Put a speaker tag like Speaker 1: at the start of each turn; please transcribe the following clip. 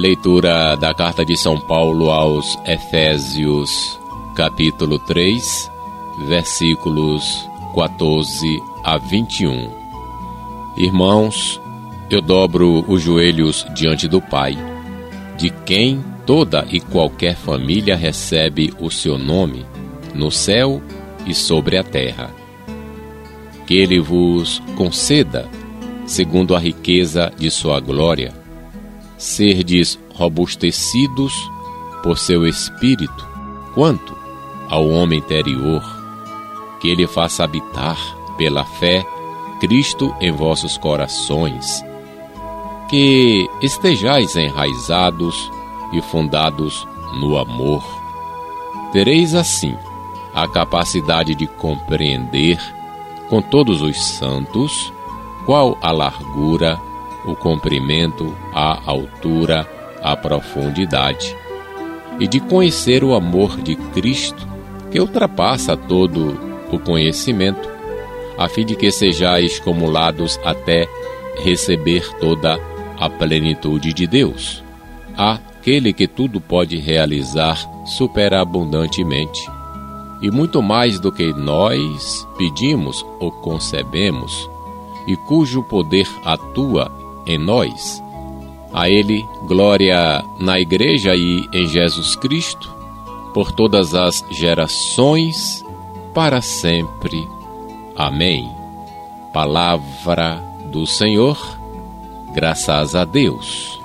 Speaker 1: Leitura da carta de São Paulo aos Efésios, capítulo 3, versículos 14 a 21. Irmãos, eu dobro os joelhos diante do Pai, de quem toda e qualquer família recebe o seu nome, no céu e sobre a terra. Que Ele vos conceda, segundo a riqueza de Sua glória, serdes robustecidos por seu espírito, quanto ao homem interior, que Ele faça habitar pela fé Cristo em vossos corações, que estejais enraizados e fundados no amor. Tereis assim a capacidade de compreender com todos os santos qual a largura, o comprimento, a altura, a profundidade, e de conhecer o amor de Cristo que ultrapassa todo o conhecimento a fim de que sejais comulados até receber toda a plenitude de Deus. Aquele que tudo pode realizar superabundantemente, e muito mais do que nós pedimos ou concebemos, e cujo poder atua em nós. A Ele glória na Igreja e em Jesus Cristo, por todas as gerações, para sempre. Amém. Palavra do Senhor, graças a Deus.